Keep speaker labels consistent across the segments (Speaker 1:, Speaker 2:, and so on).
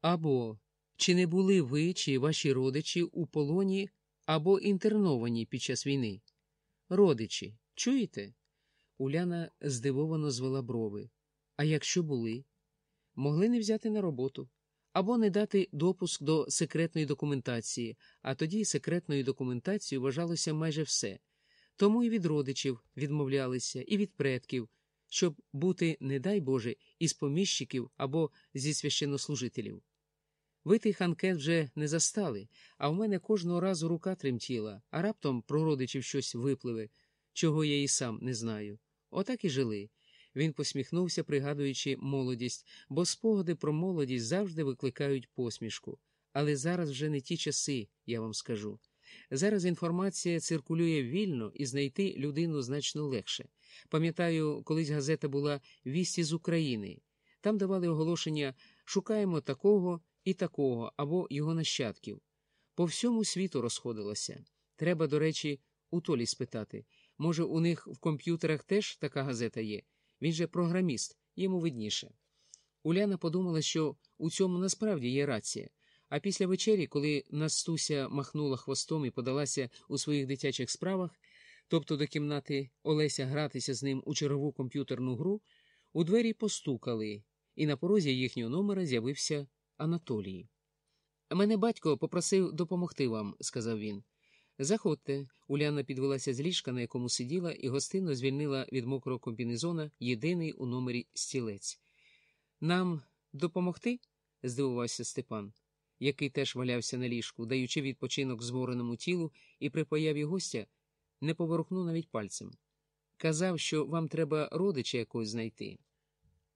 Speaker 1: Або чи не були ви чи ваші родичі у полоні або інтерновані під час війни? Родичі, чуєте? Уляна здивовано звела брови. А якщо були, могли не взяти на роботу або не дати допуск до секретної документації, а тоді секретною документацією вважалося майже все. Тому і від родичів відмовлялися, і від предків, щоб бути, не дай Боже, із поміщиків або зі священнослужителів. Ви тих анкет вже не застали, а в мене кожного разу рука тремтіла, а раптом про родичів щось випливе, чого я і сам не знаю. Отак і жили. Він посміхнувся, пригадуючи молодість, бо спогади про молодість завжди викликають посмішку. Але зараз вже не ті часи, я вам скажу. Зараз інформація циркулює вільно і знайти людину значно легше. Пам'ятаю, колись газета була Вісті з України. Там давали оголошення шукаємо такого і такого або його нащадків. По всьому світу розходилося. Треба, до речі, у Толі спитати. Може, у них в комп'ютерах теж така газета є? Він же програміст, йому видніше. Уляна подумала, що у цьому насправді є рація. А після вечері, коли Настуся махнула хвостом і подалася у своїх дитячих справах, тобто до кімнати Олеся гратися з ним у чергову комп'ютерну гру, у двері постукали, і на порозі їхнього номера з'явився Анатолій. Мене батько попросив допомогти вам, сказав він. Заходьте. Уляна підвелася з ліжка, на якому сиділа, і гостинно звільнила від мокрого комбінезона єдиний у номері стілець. Нам допомогти? здивувався Степан, який теж валявся на ліжку, даючи відпочинок змореному тілу, і при появі гостя не поворухнув навіть пальцем. Казав, що вам треба родича якось знайти.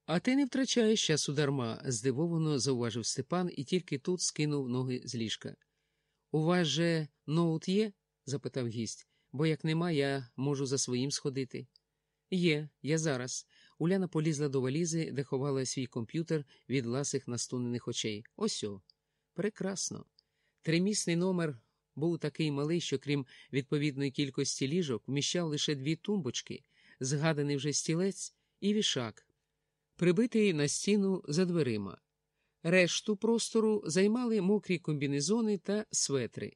Speaker 1: А ти не втрачаєш часу дарма, здивовано зауважив Степан і тільки тут скинув ноги з ліжка. У вас же ноут є? запитав гість, бо як нема, я можу за своїм сходити. Є, я зараз. Уляна полізла до валізи, де ховала свій комп'ютер від ласих настунених очей. Ось о. Прекрасно. Тримісний номер був такий малий, що, крім відповідної кількості ліжок, вміщав лише дві тумбочки, згаданий вже стілець і вішак, прибитий на стіну за дверима. Решту простору займали мокрі комбінезони та светри.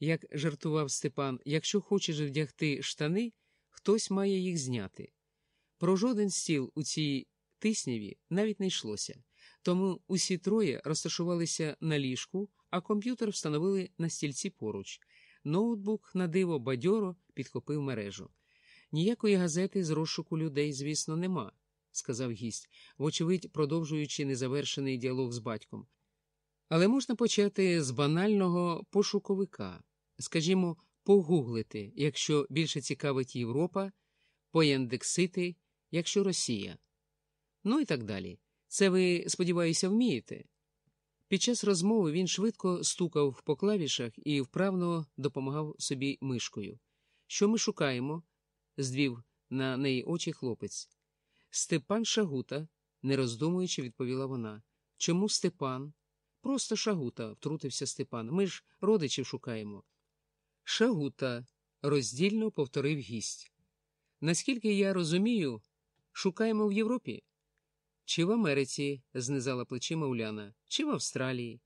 Speaker 1: Як жартував Степан, якщо хочеш вдягти штани, хтось має їх зняти. Про жоден стіл у цій тисняві навіть не йшлося, тому усі троє розташувалися на ліжку, а комп'ютер встановили на стільці поруч. Ноутбук на диво бадьоро підхопив мережу. Ніякої газети з розшуку людей, звісно, нема сказав гість, вочевидь, продовжуючи незавершений діалог з батьком. Але можна почати з банального пошуковика, скажімо, погуглити, якщо більше цікавить Європа, пояндексити, якщо Росія. Ну і так далі. Це ви, сподіваюся, вмієте. Під час розмови він швидко стукав по клавішах і вправно допомагав собі мишкою. Що ми шукаємо? здвів на неї очі хлопець. Степан Шагута, не роздумуючи, відповіла вона. Чому Степан? Просто Шагута, втрутився Степан. Ми ж родичів шукаємо. Шагута, роздільно повторив гість. Наскільки я розумію, шукаємо в Європі? Чи в Америці, знизала плечима Уляна, чи в Австралії.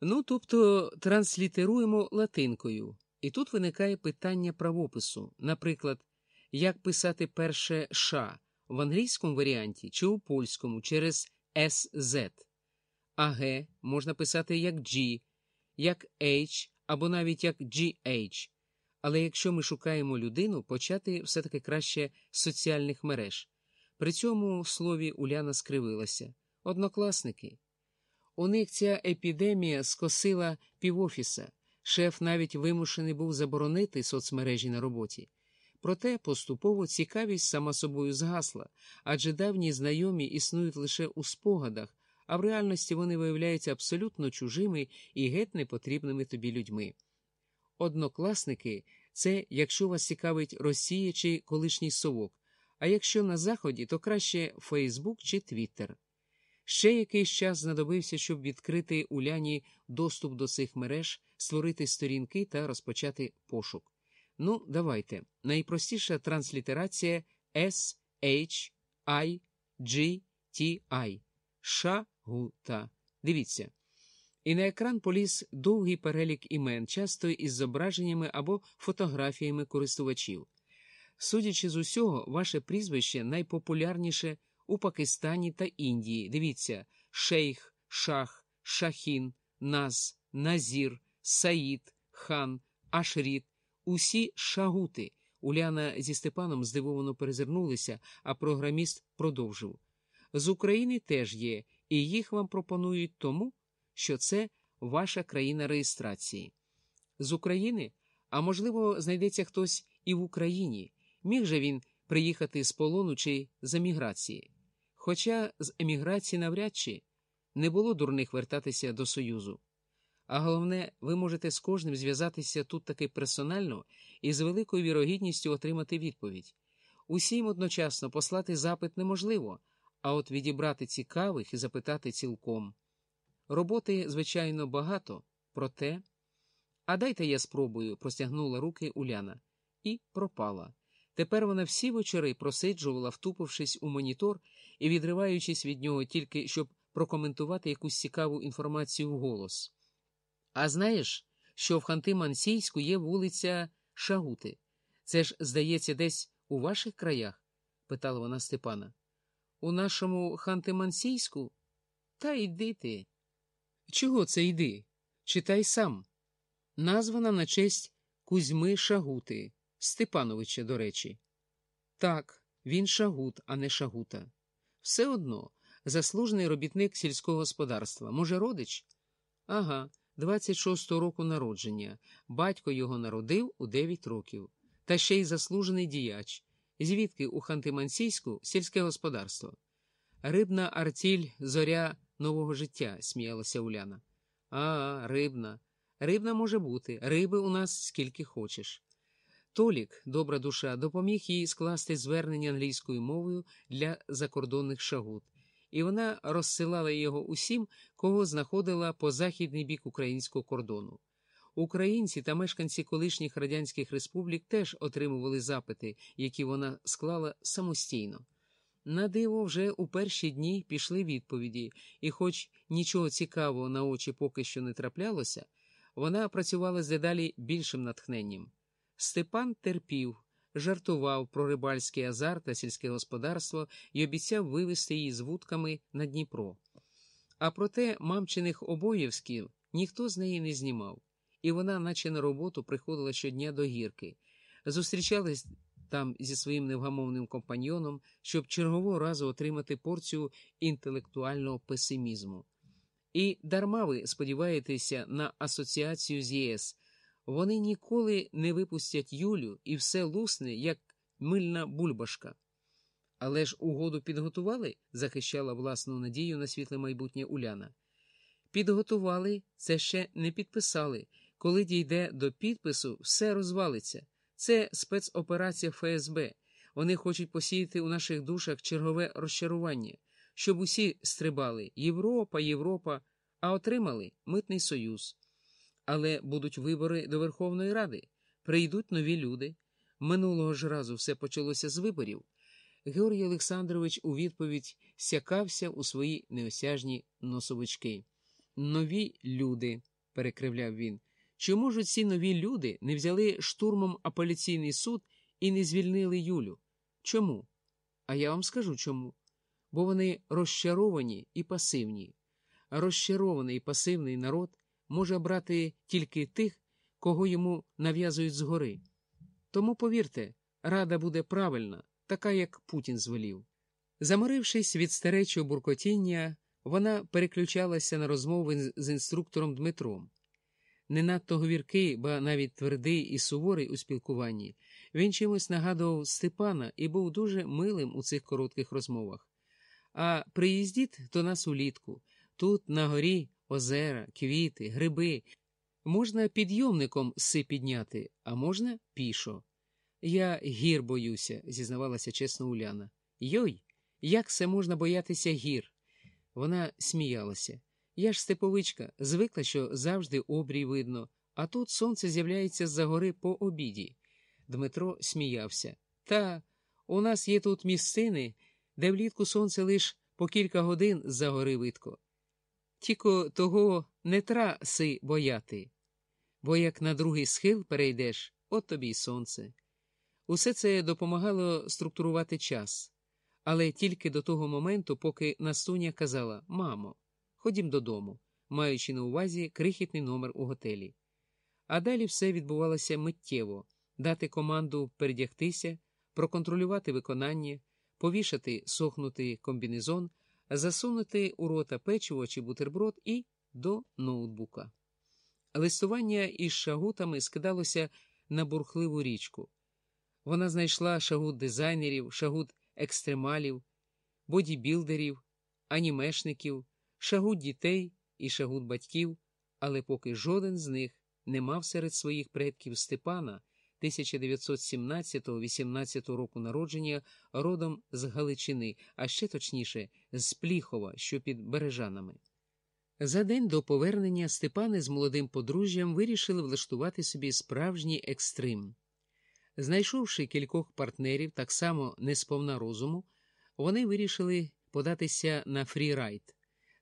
Speaker 1: Ну, тобто транслітеруємо латинкою. І тут виникає питання правопису. Наприклад, як писати перше ша в англійському варіанті чи у польському через SZ. А Г можна писати як G, як H або навіть як GH. Але якщо ми шукаємо людину, почати все-таки краще з соціальних мереж. При цьому слові Уляна скривилася. Однокласники. У них ця епідемія скосила півофіса. Шеф навіть вимушений був заборонити соцмережі на роботі. Проте поступово цікавість сама собою згасла, адже давні знайомі існують лише у спогадах, а в реальності вони виявляються абсолютно чужими і геть непотрібними тобі людьми. Однокласники це якщо вас цікавить Росія чи колишній совок, а якщо на Заході, то краще Фейсбук чи Твіттер. Ще якийсь час знадобився, щоб відкрити Уляні доступ до цих мереж, створити сторінки та розпочати пошук. Ну, давайте. Найпростіша транслітерація S, H, I, G, T, I. Шагута. Дивіться. І на екран поліз довгий перелік імен, часто із зображеннями або фотографіями користувачів. Судячи з усього, ваше прізвище найпопулярніше у Пакистані та Індії. Дивіться, шейх, шах, шахін, наз, назір, саїд, хан, ашріт, усі шагути. Уляна зі Степаном здивовано перезирнулися, а програміст продовжив. З України теж є, і їх вам пропонують тому, що це ваша країна реєстрації. З України, а можливо, знайдеться хтось і в Україні. Міг же він приїхати з полону чи з еміграції. Хоча з еміграції навряд чи не було дурних вертатися до Союзу. А головне, ви можете з кожним зв'язатися тут таки персонально і з великою вірогідністю отримати відповідь. Усім одночасно послати запит неможливо, а от відібрати цікавих і запитати цілком. Роботи, звичайно, багато, проте. А дайте я спробую, простягнула руки Уляна, і пропала. Тепер вона всі вечори просиджувала, втупившись у монітор і відриваючись від нього тільки, щоб прокоментувати якусь цікаву інформацію в голос. А знаєш, що в Ханти-Мансійську є вулиця Шагути? Це ж, здається, десь у ваших краях? питала вона Степана. У нашому Ханти-Мансійську? Та йди ти. Чого це йди? Читай сам. Названа на честь Кузьми Шагути, Степановича, до речі. Так, він Шагут, а не Шагута. Все одно заслужений робітник сільського господарства. Може, родич? Ага, 26-го року народження. Батько його народив у 9 років. Та ще й заслужений діяч. Звідки у Ханти-Мансійську сільське господарство? Рибна артіль зоря нового життя, сміялася Уляна. А, рибна. Рибна може бути. Риби у нас скільки хочеш. Толік, добра душа, допоміг їй скласти звернення англійською мовою для закордонних шагут, і вона розсилала його усім, кого знаходила по західний бік українського кордону. Українці та мешканці колишніх радянських республік теж отримували запити, які вона склала самостійно. На диво, вже у перші дні пішли відповіді, і, хоч нічого цікавого на очі поки що не траплялося, вона працювала з дедалі більшим натхненням. Степан терпів, жартував про рибальський азарт та сільське господарство і обіцяв вивезти її з вудками на Дніпро. А проте мамчиних обоївськів ніхто з неї не знімав, і вона, наче на роботу, приходила щодня до гірки, зустрічалась там зі своїм невгамовним компаньйоном, щоб чергового разу отримати порцію інтелектуального песимізму. І дарма ви сподіваєтеся на асоціацію з ЄС. Вони ніколи не випустять Юлю і все лусне, як мильна бульбашка. Але ж угоду підготували, захищала власну надію на світле майбутнє Уляна. Підготували, це ще не підписали. Коли дійде до підпису, все розвалиться. Це спецоперація ФСБ. Вони хочуть посіяти у наших душах чергове розчарування, щоб усі стрибали Європа, Європа, а отримали митний союз. Але будуть вибори до Верховної Ради, прийдуть нові люди. Минулого ж разу все почалося з виборів. Георгій Олександрович у відповідь сякався у свої неосяжні носовички. Нові люди, перекривляв він. Чому ж ці нові люди не взяли штурмом апеляційний суд і не звільнили Юлю? Чому? А я вам скажу чому. Бо вони розчаровані і пасивні. Розчарований і пасивний народ може брати тільки тих, кого йому нав'язують згори. Тому, повірте, рада буде правильна, така, як Путін звелів. Заморившись від старечого буркотіння, вона переключалася на розмови з інструктором Дмитром. Не надто говіркий, ба навіть твердий і суворий у спілкуванні, він чимось нагадував Степана і був дуже милим у цих коротких розмовах. А приїздіть до нас улітку. Тут, на горі, озера, квіти, гриби. Можна підйомником си підняти, а можна пішо. Я гір боюся, зізнавалася чесно Уляна. Йой, як це можна боятися гір? Вона сміялася. Я ж степовичка, звикла, що завжди обрій видно, а тут сонце з'являється з-за гори по обіді. Дмитро сміявся. Та у нас є тут місцини, де влітку сонце лиш по кілька годин з-за гори видко. Тільки того не тра си бояти, бо як на другий схил перейдеш, от тобі й сонце. Усе це допомагало структурувати час, але тільки до того моменту, поки Настуня казала Мамо, ходім додому, маючи на увазі крихітний номер у готелі. А далі все відбувалося миттєво дати команду передягтися, проконтролювати виконання, повішати сохнутий комбінезон, засунути у рота печиво чи бутерброд і до ноутбука. Листування із шагутами скидалося на бурхливу річку. Вона знайшла шагут дизайнерів, шагут екстремалів, бодібілдерів, анімешників, шагут дітей і шагут батьків, але поки жоден з них не мав серед своїх предків Степана 1917-18 року народження родом з Галичини, а ще точніше з Пліхова, що під Бережанами. За день до повернення Степани з молодим подружжям вирішили влаштувати собі справжній екстрим. Знайшовши кількох партнерів, так само не сповна розуму, вони вирішили податися на фрірайд.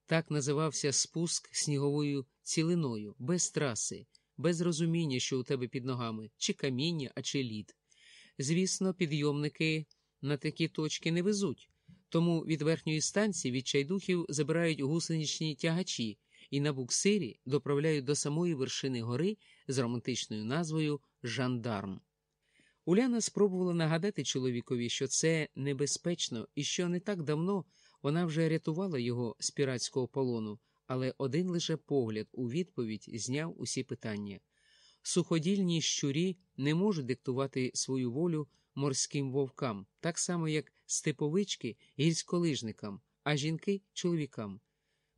Speaker 1: Так називався спуск сніговою цілиною, без траси, без розуміння, що у тебе під ногами, чи каміння, а чи лід. Звісно, підйомники на такі точки не везуть, тому від верхньої станції відчайдухів забирають гусеничні тягачі і на буксирі доправляють до самої вершини гори з романтичною назвою Жандарм. Уляна спробувала нагадати чоловікові, що це небезпечно і що не так давно вона вже рятувала його з піратського полону, але один лише погляд у відповідь зняв усі питання. Суходільні щурі не можуть диктувати свою волю морським вовкам, так само, як степовички гірськолижникам, а жінки чоловікам.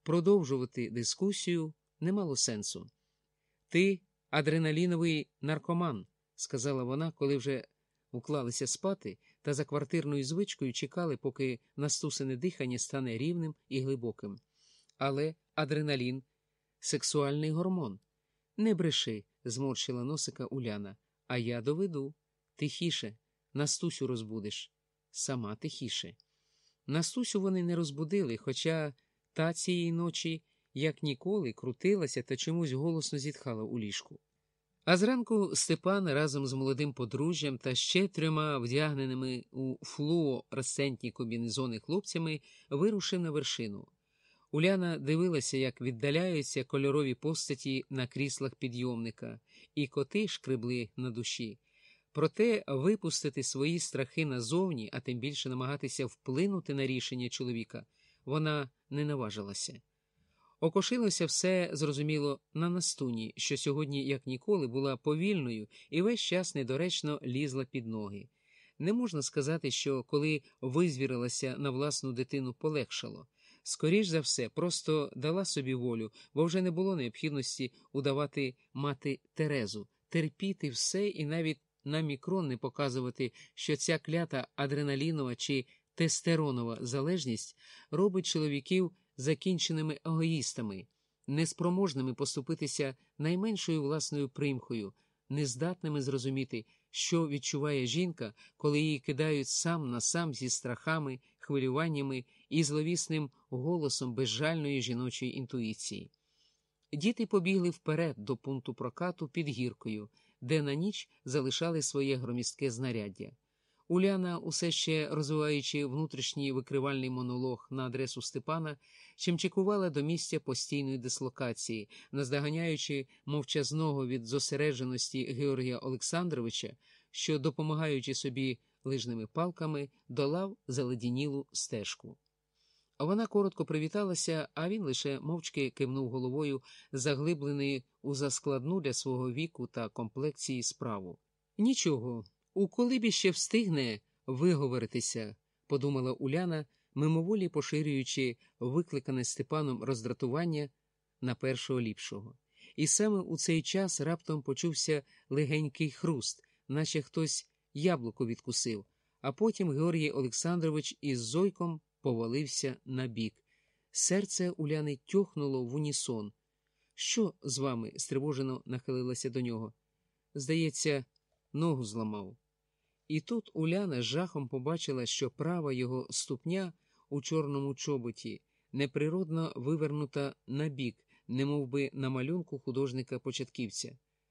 Speaker 1: Продовжувати дискусію не мало сенсу. Ти адреналіновий наркоман сказала вона, коли вже уклалися спати та за квартирною звичкою чекали, поки настусене дихання стане рівним і глибоким. Але адреналін сексуальний гормон. Не бреши, зморщила носика Уляна. А я доведу. Тихіше, Настусю розбудеш. Сама тихіше. Настусю вони не розбудили, хоча та цієї ночі, як ніколи, крутилася та чомусь голосно зітхала у ліжку. А зранку Степан разом з молодим подружжям та ще трьома вдягненими у флуоресцентні комбінезони хлопцями вирушив на вершину. Уляна дивилася, як віддаляються кольорові постаті на кріслах підйомника, і коти шкребли на душі. Проте випустити свої страхи назовні, а тим більше намагатися вплинути на рішення чоловіка, вона не наважилася. Окошилося все, зрозуміло, на настуні, що сьогодні, як ніколи, була повільною і весь час недоречно лізла під ноги. Не можна сказати, що коли визвірилася на власну дитину, полегшало. Скоріш за все, просто дала собі волю, бо вже не було необхідності удавати мати Терезу, терпіти все і навіть на мікрон не показувати, що ця клята адреналінова чи тестеронова залежність робить чоловіків закінченими егоїстами, неспроможними поступитися найменшою власною примхою, нездатними зрозуміти, що відчуває жінка, коли її кидають сам на сам зі страхами, хвилюваннями і зловісним голосом безжальної жіночої інтуїції. Діти побігли вперед до пункту прокату під гіркою, де на ніч залишали своє громістке знаряддя. Уляна, усе ще розвиваючи внутрішній викривальний монолог на адресу Степана, чимчикувала до місця постійної дислокації, наздоганяючи мовчазного від зосередженості Георгія Олександровича, що, допомагаючи собі лижними палками, долав заледінілу стежку. Вона коротко привіталася, а він лише мовчки кивнув головою, заглиблений у заскладну для свого віку та комплекції справу. Нічого. У колибі ще встигне виговоритися, подумала Уляна, мимоволі поширюючи викликане Степаном роздратування на першого ліпшого. І саме у цей час раптом почувся легенький хруст, наче хтось яблуко відкусив, а потім Георгій Олександрович із зойком повалився на бік. Серце Уляни тьохнуло в унісон. Що з вами? стривожено нахилилася до нього. Здається, ногу зламав. І тут Уляна з жахом побачила, що права його ступня у чорному чоботі неприродно вивернута набік, немов би на малюнку художника-початківця.